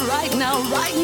right now, right now.